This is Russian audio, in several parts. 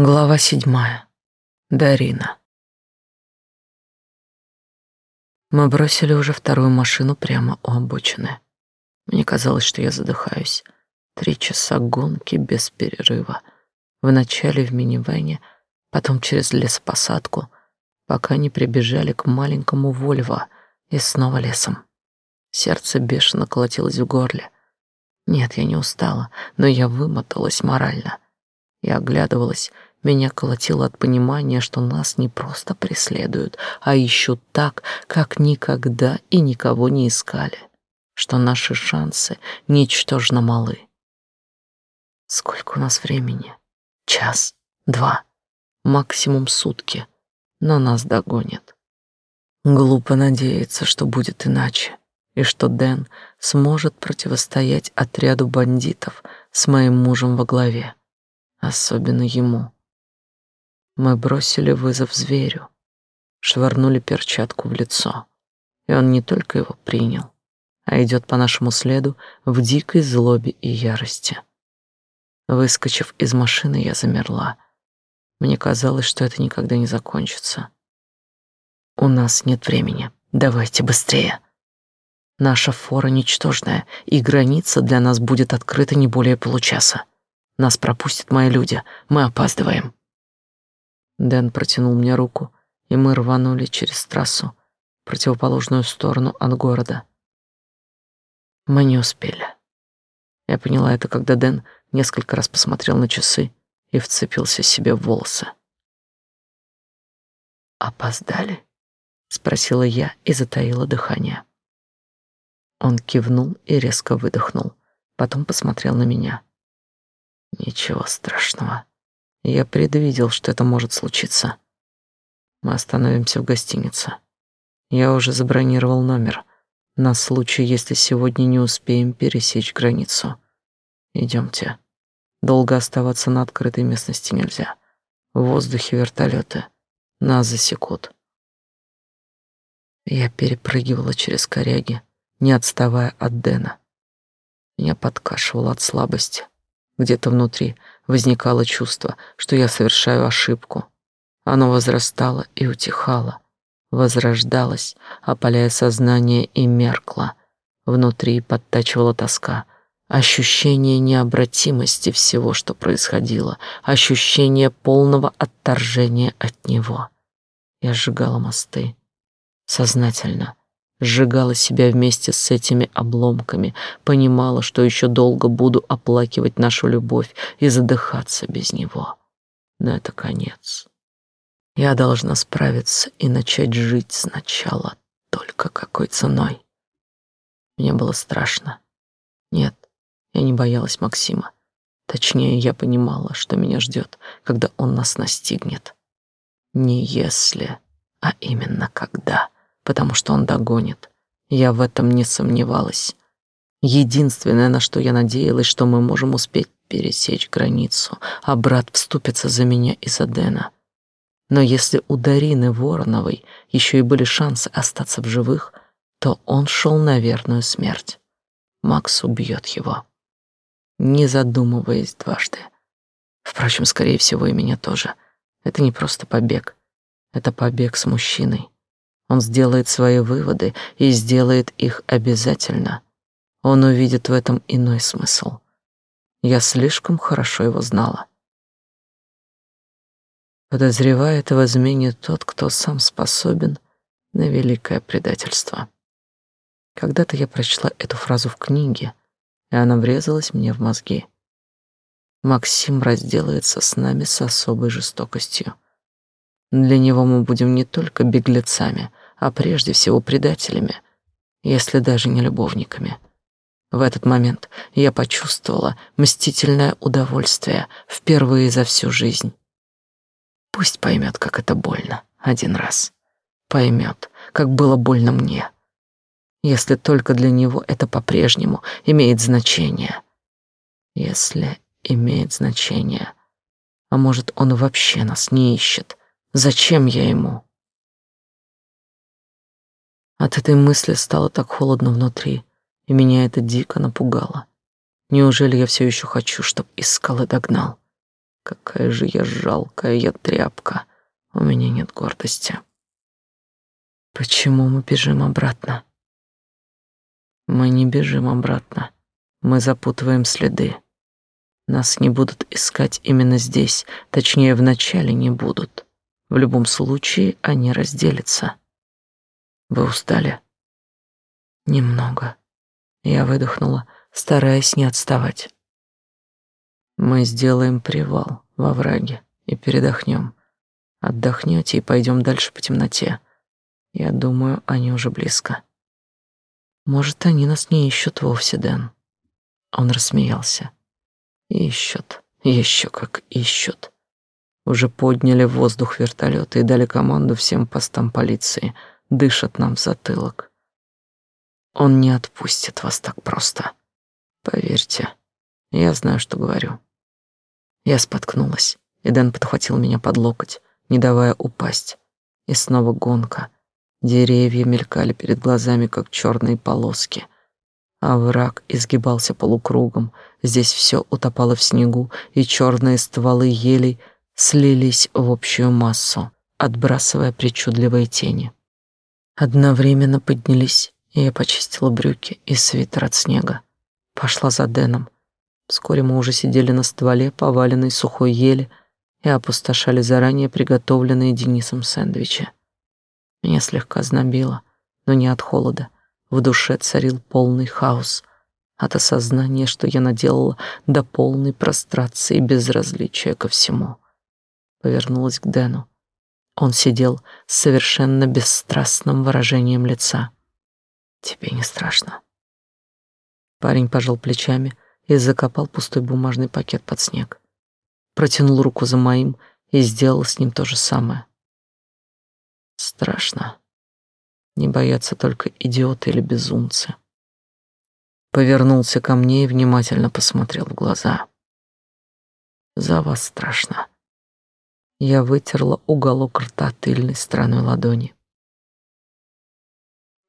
Глава седьмая. Дарина. Мы бросили уже вторую машину прямо у обочины. Мне казалось, что я задыхаюсь. Три часа гонки без перерыва. Вначале в минивэне, потом через лесопосадку, пока не прибежали к маленькому Вольво и снова лесом. Сердце бешено колотилось в горле. Нет, я не устала, но я вымоталась морально. Я оглядывалась меня колотило от понимания, что нас не просто преследуют, а ищут так, как никогда и никого не искали, что наши шансы ничтожно малы. Сколько у нас времени? Час, два, максимум сутки, но нас догонят. Глупо надеяться, что будет иначе, и что Дэн сможет противостоять отряду бандитов с моим мужем во главе, особенно ему. Мы бросили вызов зверю, швырнули перчатку в лицо, и он не только его принял, а идет по нашему следу в дикой злобе и ярости. Выскочив из машины, я замерла. Мне казалось, что это никогда не закончится. У нас нет времени. Давайте быстрее. Наша фора ничтожная, и граница для нас будет открыта не более получаса. Нас пропустят мои люди. Мы опаздываем. Дэн протянул мне руку, и мы рванули через трассу, противоположную сторону от города. Мы не успели. Я поняла это, когда Дэн несколько раз посмотрел на часы и вцепился себе в волосы. «Опоздали?» — спросила я и затаила дыхание. Он кивнул и резко выдохнул, потом посмотрел на меня. «Ничего страшного. Я предвидел, что это может случиться. Мы остановимся в гостинице. Я уже забронировал номер на случай, если сегодня не успеем пересечь границу. Идемте. Долго оставаться на открытой местности нельзя. В воздухе вертолеты. Нас засекут. Я перепрыгивала через коряги, не отставая от Дэна. Меня подкашивало от слабости. Где-то внутри возникало чувство, что я совершаю ошибку. Оно возрастало и утихало, возрождалось, опаляя сознание и меркло. Внутри подтачивала тоска, ощущение необратимости всего, что происходило, ощущение полного отторжения от него. Я сжигала мосты, сознательно, сжигала себя вместе с этими обломками, понимала, что еще долго буду оплакивать нашу любовь и задыхаться без него. Но это конец. Я должна справиться и начать жить сначала, только какой ценой. Мне было страшно. Нет, я не боялась Максима. Точнее, я понимала, что меня ждет, когда он нас настигнет. Не если, а именно когда потому что он догонит. Я в этом не сомневалась. Единственное, на что я надеялась, что мы можем успеть пересечь границу, а брат вступится за меня и за Дэна. Но если у Дарины Вороновой еще и были шансы остаться в живых, то он шел на верную смерть. Макс убьет его, не задумываясь дважды. Впрочем, скорее всего, и меня тоже. Это не просто побег. Это побег с мужчиной, он сделает свои выводы и сделает их обязательно. Он увидит в этом иной смысл. Я слишком хорошо его знала. Подозревает в измене тот, кто сам способен на великое предательство. Когда-то я прочла эту фразу в книге, и она врезалась мне в мозги. Максим разделается с нами с особой жестокостью. Для него мы будем не только беглецами, а прежде всего предателями, если даже не любовниками. В этот момент я почувствовала мстительное удовольствие впервые за всю жизнь. Пусть поймет, как это больно один раз. Поймет, как было больно мне. Если только для него это по-прежнему имеет значение. Если имеет значение. А может, он вообще нас не ищет. Зачем я ему? От этой мысли стало так холодно внутри, и меня это дико напугало. Неужели я все еще хочу, чтобы из скалы догнал? Какая же я жалкая я тряпка. У меня нет гордости. Почему мы бежим обратно? Мы не бежим обратно. Мы запутываем следы. Нас не будут искать именно здесь, точнее, вначале не будут. В любом случае они разделятся. Вы устали? Немного. Я выдохнула, стараясь не отставать. Мы сделаем привал во враге и передохнем. Отдохнете и пойдем дальше по темноте. Я думаю, они уже близко. Может, они нас не ищут вовсе, Дэн. Он рассмеялся. Ищут, еще как ищут. Уже подняли в воздух вертолеты и дали команду всем постам полиции. Дышат нам в затылок. Он не отпустит вас так просто. Поверьте, я знаю, что говорю. Я споткнулась, и Дэн подхватил меня под локоть, не давая упасть. И снова гонка. Деревья мелькали перед глазами, как черные полоски — а враг изгибался полукругом. Здесь все утопало в снегу, и черные стволы елей слились в общую массу, отбрасывая причудливые тени. Одновременно поднялись, и я почистила брюки и свитер от снега. Пошла за Дэном. Вскоре мы уже сидели на стволе поваленной сухой ели и опустошали заранее приготовленные Денисом сэндвичи. Меня слегка знобило, но не от холода — в душе царил полный хаос от осознания, что я наделала до полной прострации и безразличия ко всему. Повернулась к Дэну. Он сидел с совершенно бесстрастным выражением лица. «Тебе не страшно?» Парень пожал плечами и закопал пустой бумажный пакет под снег. Протянул руку за моим и сделал с ним то же самое. «Страшно», не боятся только идиоты или безумцы. Повернулся ко мне и внимательно посмотрел в глаза. За вас страшно. Я вытерла уголок рта тыльной стороной ладони.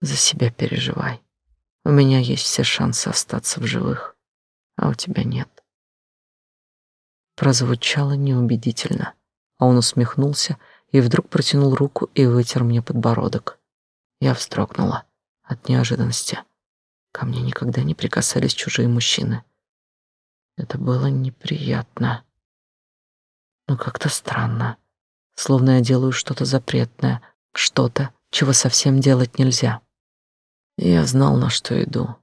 За себя переживай. У меня есть все шансы остаться в живых, а у тебя нет. Прозвучало неубедительно, а он усмехнулся и вдруг протянул руку и вытер мне подбородок. Я вздрогнула от неожиданности. Ко мне никогда не прикасались чужие мужчины. Это было неприятно. Но как-то странно. Словно я делаю что-то запретное, что-то, чего совсем делать нельзя. И я знал, на что иду.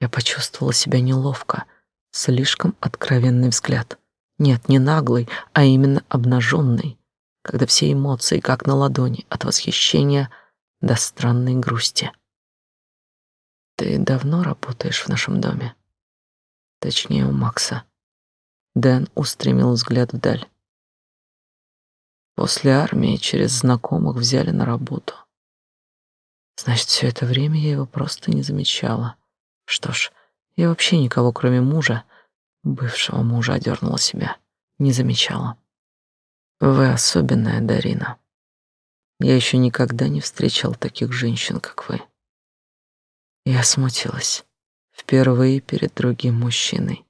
Я почувствовала себя неловко. Слишком откровенный взгляд. Нет, не наглый, а именно обнаженный, когда все эмоции, как на ладони, от восхищения — до странной грусти. Ты давно работаешь в нашем доме? Точнее, у Макса. Дэн устремил взгляд вдаль. После армии через знакомых взяли на работу. Значит, все это время я его просто не замечала. Что ж, я вообще никого, кроме мужа, бывшего мужа, одернула себя, не замечала. Вы особенная, Дарина. Я еще никогда не встречал таких женщин, как вы. Я смутилась. Впервые перед другим мужчиной.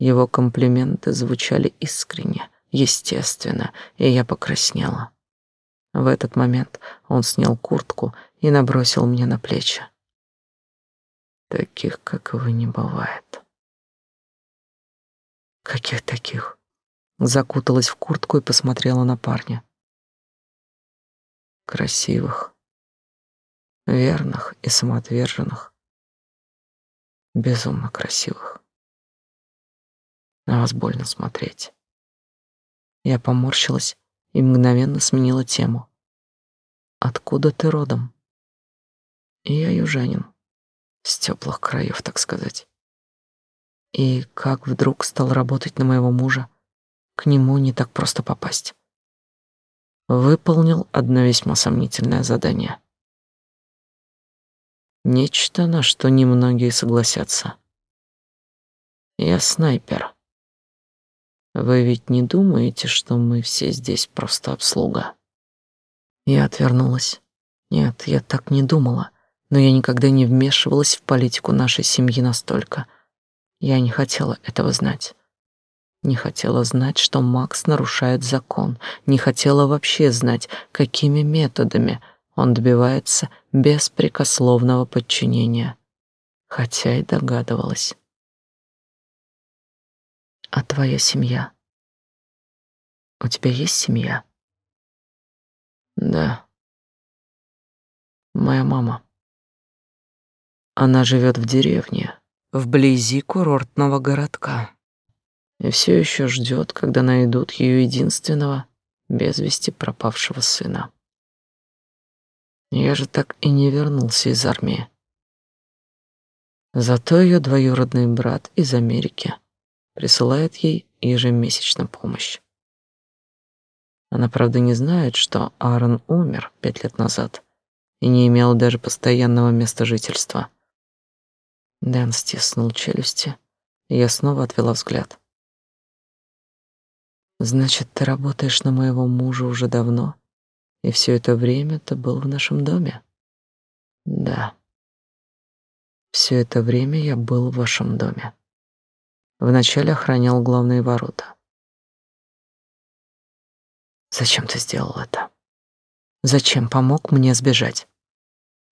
Его комплименты звучали искренне, естественно, и я покраснела. В этот момент он снял куртку и набросил мне на плечи. Таких, как вы, не бывает. Каких таких? Закуталась в куртку и посмотрела на парня красивых, верных и самоотверженных, безумно красивых. На вас больно смотреть. Я поморщилась и мгновенно сменила тему. Откуда ты родом? Я южанин, с теплых краев, так сказать. И как вдруг стал работать на моего мужа, к нему не так просто попасть выполнил одно весьма сомнительное задание. Нечто, на что немногие согласятся. Я снайпер. Вы ведь не думаете, что мы все здесь просто обслуга? Я отвернулась. Нет, я так не думала, но я никогда не вмешивалась в политику нашей семьи настолько. Я не хотела этого знать. Не хотела знать, что Макс нарушает закон, не хотела вообще знать, какими методами он добивается беспрекословного подчинения, хотя и догадывалась. А твоя семья? У тебя есть семья? Да. Моя мама. Она живет в деревне, вблизи курортного городка и все еще ждет, когда найдут ее единственного без вести пропавшего сына. Я же так и не вернулся из армии. Зато ее двоюродный брат из Америки присылает ей ежемесячно помощь. Она, правда, не знает, что Аарон умер пять лет назад и не имел даже постоянного места жительства. Дэн стиснул челюсти, и я снова отвела взгляд. Значит, ты работаешь на моего мужа уже давно, и все это время ты был в нашем доме? Да. Все это время я был в вашем доме. Вначале охранял главные ворота. Зачем ты сделал это? Зачем помог мне сбежать?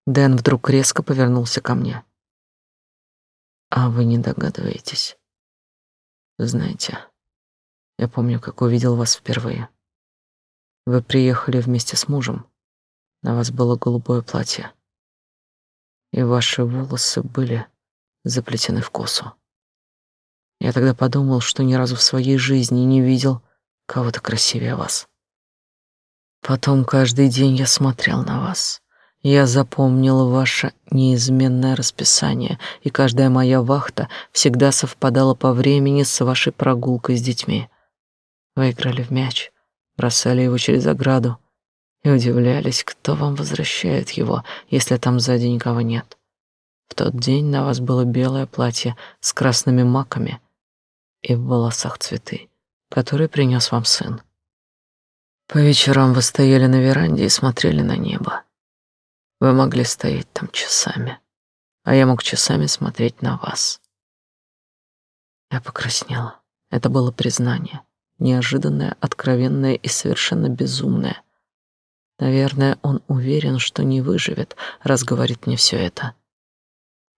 Дэн вдруг резко повернулся ко мне. А вы не догадываетесь? Знаете, я помню, как увидел вас впервые. Вы приехали вместе с мужем. На вас было голубое платье. И ваши волосы были заплетены в косу. Я тогда подумал, что ни разу в своей жизни не видел кого-то красивее вас. Потом каждый день я смотрел на вас. Я запомнил ваше неизменное расписание, и каждая моя вахта всегда совпадала по времени с вашей прогулкой с детьми. Вы играли в мяч, бросали его через ограду и удивлялись, кто вам возвращает его, если там сзади никого нет. В тот день на вас было белое платье с красными маками и в волосах цветы, которые принес вам сын. По вечерам вы стояли на веранде и смотрели на небо. Вы могли стоять там часами, а я мог часами смотреть на вас. Я покраснела. Это было признание неожиданное, откровенное и совершенно безумное. Наверное, он уверен, что не выживет, раз говорит мне все это.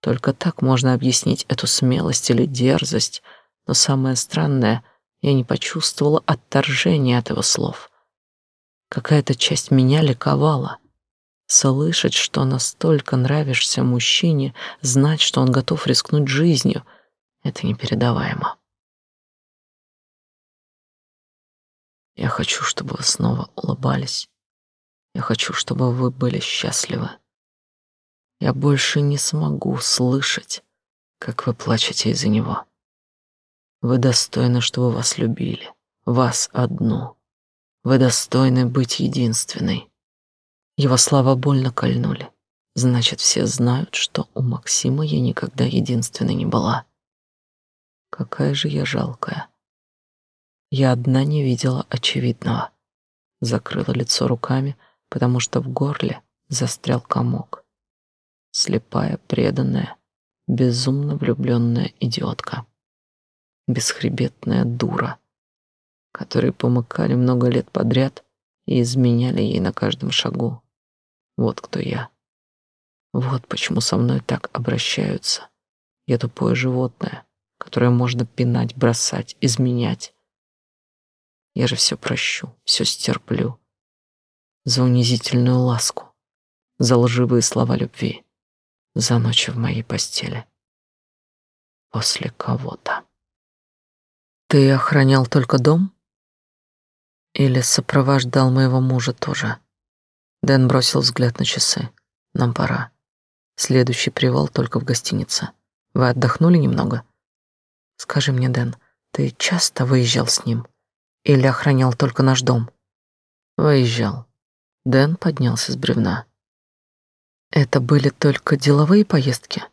Только так можно объяснить эту смелость или дерзость, но самое странное, я не почувствовала отторжения от его слов. Какая-то часть меня ликовала. Слышать, что настолько нравишься мужчине, знать, что он готов рискнуть жизнью — это непередаваемо. Я хочу, чтобы вы снова улыбались. Я хочу, чтобы вы были счастливы. Я больше не смогу слышать, как вы плачете из-за него. Вы достойны, чтобы вас любили, вас одну. Вы достойны быть единственной. Его слова больно кольнули. Значит, все знают, что у Максима я никогда единственной не была. Какая же я жалкая. Я одна не видела очевидного. Закрыла лицо руками, потому что в горле застрял комок. Слепая, преданная, безумно влюбленная идиотка. Бесхребетная дура, которые помыкали много лет подряд и изменяли ей на каждом шагу. Вот кто я. Вот почему со мной так обращаются. Я тупое животное, которое можно пинать, бросать, изменять. Я же все прощу, все стерплю. За унизительную ласку, за лживые слова любви, за ночи в моей постели. После кого-то. Ты охранял только дом? Или сопровождал моего мужа тоже? Дэн бросил взгляд на часы. Нам пора. Следующий привал только в гостинице. Вы отдохнули немного? Скажи мне, Дэн, ты часто выезжал с ним? Или охранял только наш дом? Выезжал. Дэн поднялся с бревна. Это были только деловые поездки?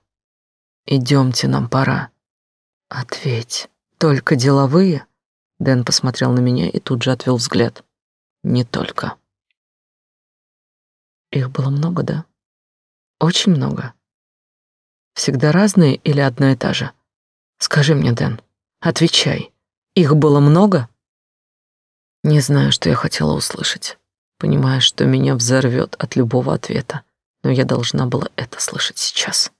Идемте, нам пора. Ответь, только деловые? Дэн посмотрел на меня и тут же отвел взгляд. Не только. Их было много, да? Очень много. Всегда разные или одна и та же? Скажи мне, Дэн, отвечай. Их было много? Не знаю, что я хотела услышать, понимая, что меня взорвет от любого ответа, но я должна была это слышать сейчас.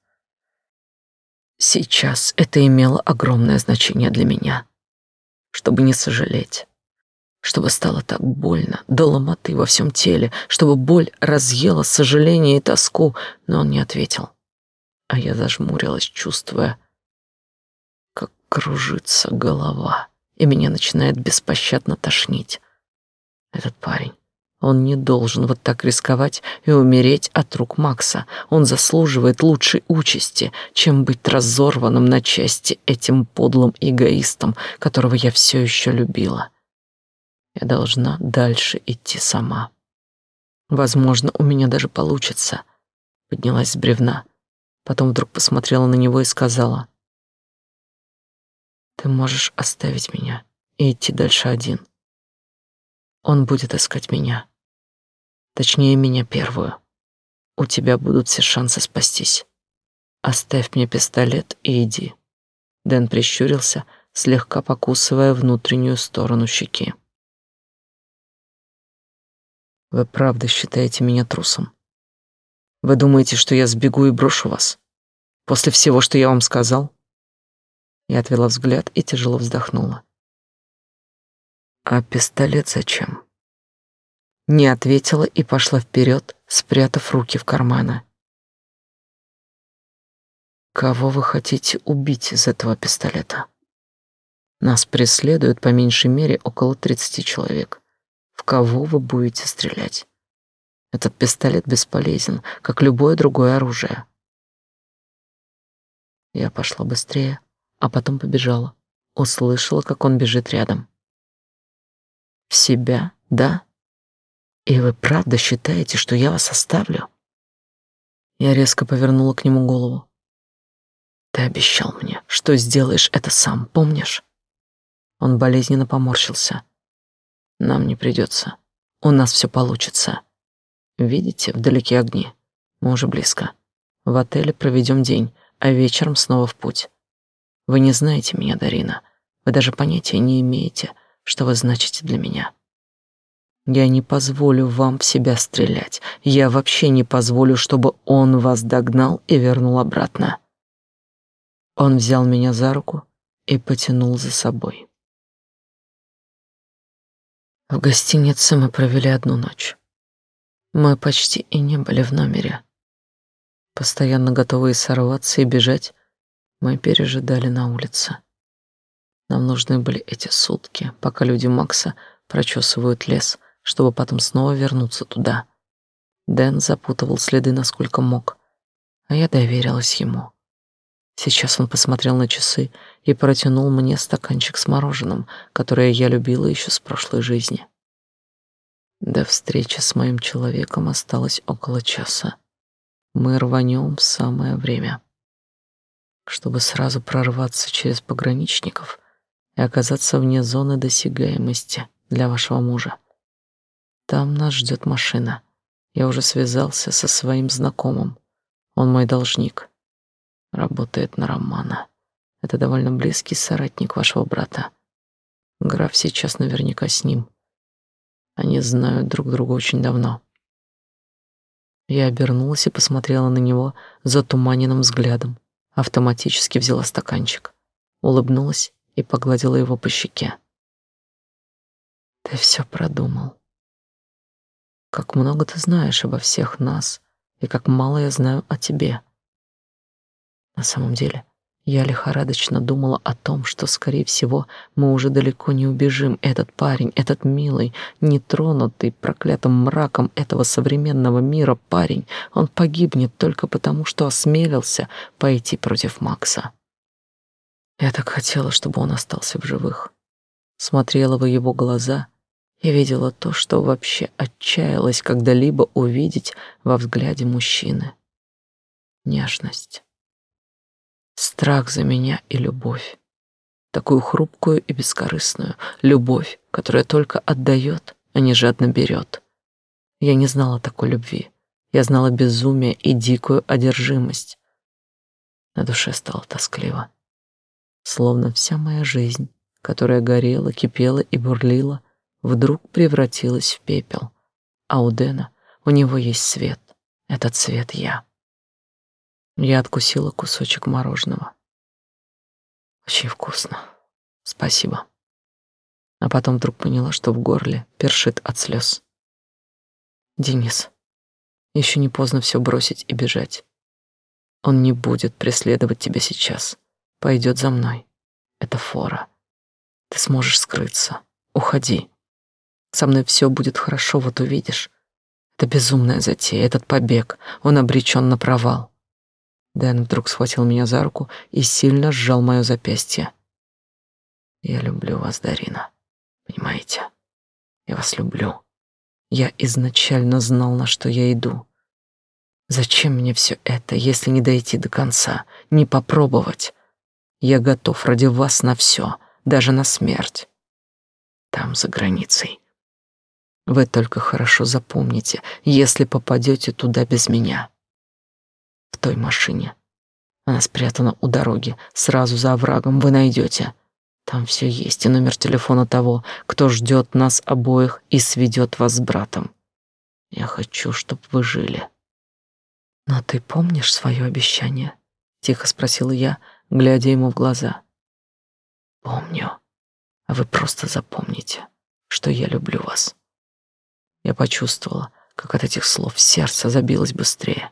Сейчас это имело огромное значение для меня. Чтобы не сожалеть, чтобы стало так больно, до ломоты во всем теле, чтобы боль разъела сожаление и тоску, но он не ответил. А я зажмурилась, чувствуя, как кружится голова, и меня начинает беспощадно тошнить. Этот парень, он не должен вот так рисковать и умереть от рук Макса. Он заслуживает лучшей участи, чем быть разорванным на части этим подлым эгоистом, которого я все еще любила. Я должна дальше идти сама. Возможно, у меня даже получится. Поднялась с бревна, потом вдруг посмотрела на него и сказала: "Ты можешь оставить меня и идти дальше один. Он будет искать меня, точнее меня первую. У тебя будут все шансы спастись. Оставь мне пистолет и иди". Дэн прищурился, слегка покусывая внутреннюю сторону щеки. Вы правда считаете меня трусом? Вы думаете, что я сбегу и брошу вас? После всего, что я вам сказал? Я отвела взгляд и тяжело вздохнула. А пистолет зачем? Не ответила и пошла вперед, спрятав руки в карманы. Кого вы хотите убить из этого пистолета? Нас преследуют по меньшей мере около 30 человек. В кого вы будете стрелять? Этот пистолет бесполезен, как любое другое оружие. Я пошла быстрее, а потом побежала. Услышала, как он бежит рядом. В себя, да? И вы правда считаете, что я вас оставлю? Я резко повернула к нему голову. Ты обещал мне, что сделаешь это сам, помнишь? Он болезненно поморщился. Нам не придется. У нас все получится. Видите, вдалеке огни. Мы уже близко. В отеле проведем день, а вечером снова в путь. Вы не знаете меня, Дарина. Вы даже понятия не имеете, что вы значите для меня. Я не позволю вам в себя стрелять. Я вообще не позволю, чтобы он вас догнал и вернул обратно. Он взял меня за руку и потянул за собой. В гостинице мы провели одну ночь. Мы почти и не были в номере. Постоянно готовые сорваться и бежать, мы пережидали на улице. Нам нужны были эти сутки, пока люди Макса прочесывают лес, чтобы потом снова вернуться туда. Дэн запутывал следы насколько мог, а я доверилась ему. Сейчас он посмотрел на часы и протянул мне стаканчик с мороженым, которое я любила еще с прошлой жизни. До встречи с моим человеком осталось около часа. Мы рванем в самое время, чтобы сразу прорваться через пограничников и оказаться вне зоны досягаемости для вашего мужа. Там нас ждет машина. Я уже связался со своим знакомым. Он мой должник работает на Романа. Это довольно близкий соратник вашего брата. Граф сейчас наверняка с ним. Они знают друг друга очень давно. Я обернулась и посмотрела на него затуманенным взглядом. Автоматически взяла стаканчик, улыбнулась и погладила его по щеке. Ты все продумал. Как много ты знаешь обо всех нас, и как мало я знаю о тебе. На самом деле, я лихорадочно думала о том, что, скорее всего, мы уже далеко не убежим. Этот парень, этот милый, нетронутый проклятым мраком этого современного мира парень, он погибнет только потому, что осмелился пойти против Макса. Я так хотела, чтобы он остался в живых. Смотрела в его глаза и видела то, что вообще отчаялась когда-либо увидеть во взгляде мужчины. Нежность страх за меня и любовь. Такую хрупкую и бескорыстную любовь, которая только отдает, а не жадно берет. Я не знала такой любви. Я знала безумие и дикую одержимость. На душе стало тоскливо. Словно вся моя жизнь которая горела, кипела и бурлила, вдруг превратилась в пепел. А у Дэна у него есть свет. Этот свет я. Я откусила кусочек мороженого. Очень вкусно. Спасибо. А потом вдруг поняла, что в горле першит от слез. Денис, еще не поздно все бросить и бежать. Он не будет преследовать тебя сейчас. Пойдет за мной. Это фора. Ты сможешь скрыться. Уходи. Со мной все будет хорошо, вот увидишь. Это безумная затея, этот побег, он обречен на провал. Дэн вдруг схватил меня за руку и сильно сжал мое запястье. Я люблю вас, Дарина. Понимаете? Я вас люблю. Я изначально знал, на что я иду. Зачем мне все это, если не дойти до конца, не попробовать? Я готов ради вас на все, даже на смерть. Там, за границей. Вы только хорошо запомните, если попадете туда без меня. В той машине. Она спрятана у дороги, сразу за оврагом вы найдете. Там все есть, и номер телефона того, кто ждет нас обоих и сведет вас с братом. Я хочу, чтобы вы жили. Но ты помнишь свое обещание? Тихо спросила я, глядя ему в глаза. Помню. А вы просто запомните, что я люблю вас. Я почувствовала, как от этих слов сердце забилось быстрее.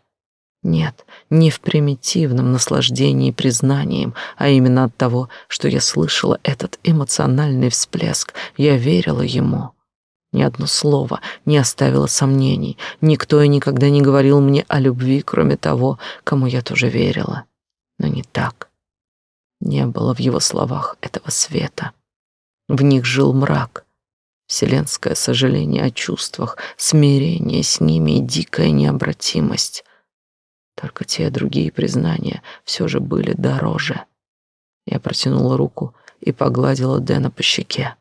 Нет, не в примитивном наслаждении признанием, а именно от того, что я слышала этот эмоциональный всплеск. Я верила ему. Ни одно слово не оставило сомнений. Никто и никогда не говорил мне о любви, кроме того, кому я тоже верила. Но не так. Не было в его словах этого света. В них жил мрак, вселенское сожаление о чувствах, смирение с ними и дикая необратимость. Только те другие признания все же были дороже. Я протянула руку и погладила Дэна по щеке.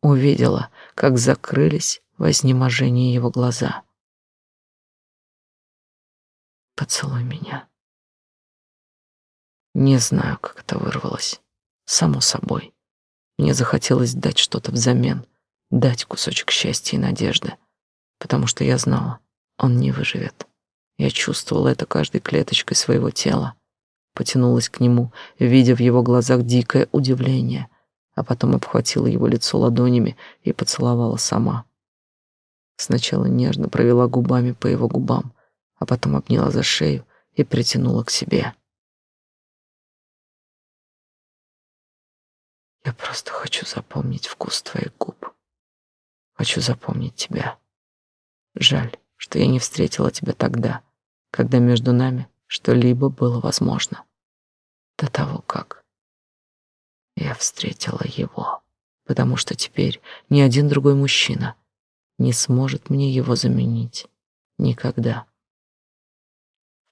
Увидела, как закрылись в изнеможении его глаза. «Поцелуй меня». Не знаю, как это вырвалось. Само собой. Мне захотелось дать что-то взамен — дать кусочек счастья и надежды, потому что я знала, он не выживет. Я чувствовала это каждой клеточкой своего тела, потянулась к нему, видя в его глазах дикое удивление, а потом обхватила его лицо ладонями и поцеловала сама. Сначала нежно провела губами по его губам, а потом обняла за шею и притянула к себе. Я просто хочу запомнить вкус твоих губ. Хочу запомнить тебя. Жаль, что я не встретила тебя тогда, когда между нами что-либо было возможно. До того, как я встретила его, потому что теперь ни один другой мужчина не сможет мне его заменить. Никогда.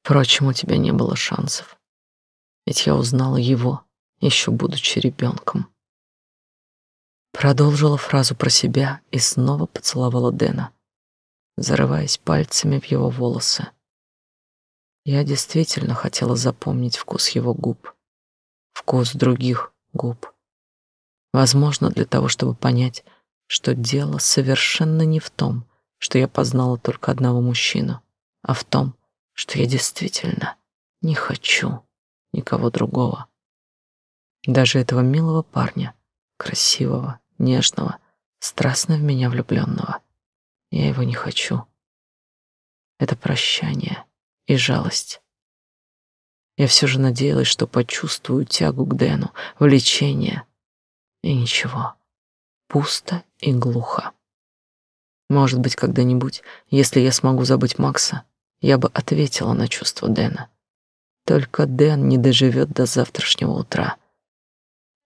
Впрочем, у тебя не было шансов. Ведь я узнала его, еще будучи ребенком. Продолжила фразу про себя и снова поцеловала Дэна, зарываясь пальцами в его волосы. Я действительно хотела запомнить вкус его губ, вкус других губ. Возможно, для того, чтобы понять, что дело совершенно не в том, что я познала только одного мужчину, а в том, что я действительно не хочу никого другого. Даже этого милого парня, красивого, нежного, страстно в меня влюбленного. Я его не хочу. Это прощание и жалость. Я все же надеялась, что почувствую тягу к Дэну, влечение. И ничего. Пусто и глухо. Может быть, когда-нибудь, если я смогу забыть Макса, я бы ответила на чувство Дэна. Только Дэн не доживет до завтрашнего утра.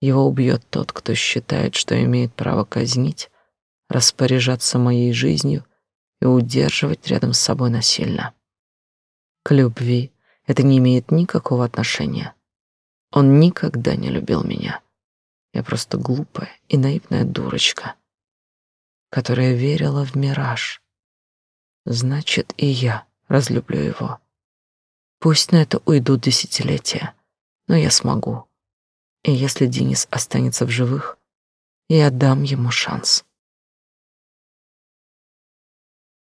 Его убьет тот, кто считает, что имеет право казнить, распоряжаться моей жизнью и удерживать рядом с собой насильно. К любви это не имеет никакого отношения. Он никогда не любил меня. Я просто глупая и наивная дурочка, которая верила в мираж. Значит, и я разлюблю его. Пусть на это уйдут десятилетия, но я смогу. И если Денис останется в живых, Я дам ему шанс.